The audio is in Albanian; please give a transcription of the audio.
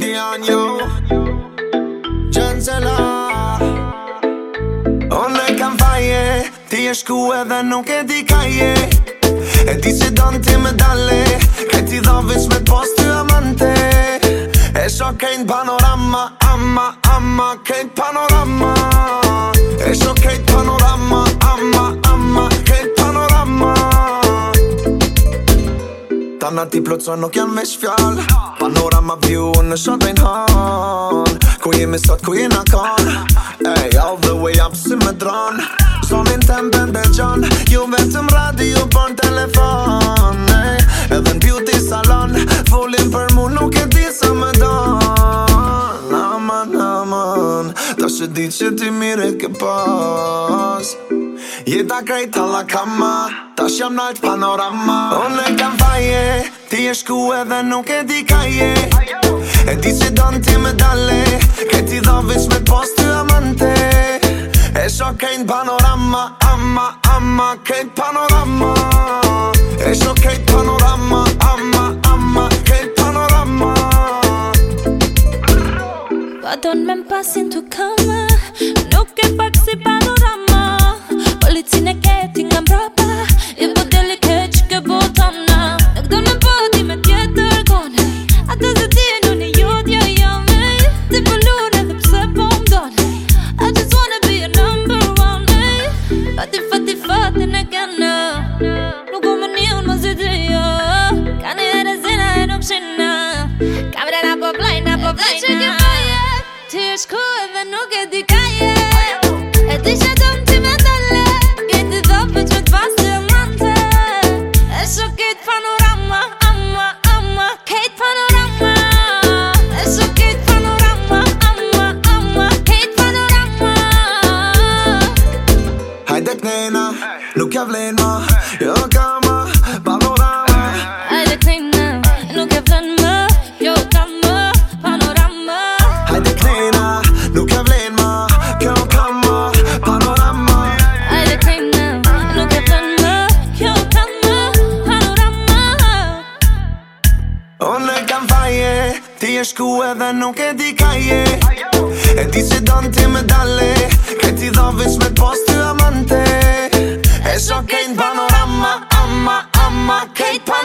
Lady on you Unë e kam faje Ti e shku edhe nuk e di ka je E ti se donë ti me dale Kaj ti dhovis me post të amante E sho kejnë panorama Ama, ama, kejnë panorama E sho kejnë panorama Gjana ti plëcoj nuk janë me shfjall Panorama view në shodrejn han Ku jemi sot ku jena kan Ey, all the way up si me dron Zonin të mbën be gjan Ju vetëm radio për telefon Ey, edhe në beauty salon Fullin për mu nuk e di sa me don Aman, aman Ta shë di që ti mire ke pas Jeta krejt të la kama Ta shëm nalt panorama Unë e kam faje Ti e shku edhe nuk e di ka je E di që don ti me dale Ke ti dha vish me post të amante E sho krejt panorama Ama, ama Krejt panorama E sho krejt panorama Ama, ama Krejt panorama Pa don me mpasin të kama Nuk e pak si panorama policin e keti nga mbrapa E po delike që ke po tona Nuk do në podi me tjetër goni Ata të ti në një jodja jame Ti po lune dhe pse po mdoni I just wanna be your number one eh. Fati fati fati në kena Nuk u më një unë më zëtë jo Ka një herë zina e nuk shina Ka vrena po blajna po blajna Dhe që ke poje Ti është ku edhe nuk e di kaj ka vlen ma Jo ka ma panorama Hajde klina Nuk e vlen ma Jo ka ma panorama Hajde klina Nuk e vlen ma Kjo ka ma panorama Hajde klina Nuk e vlen ma Kjo ka ma panorama Unë e kam faje Ti e shku edhe nuk e di kaje E di që donë ti me dale Këti dhovish me poste so che in panorama, amma, amma, che panorama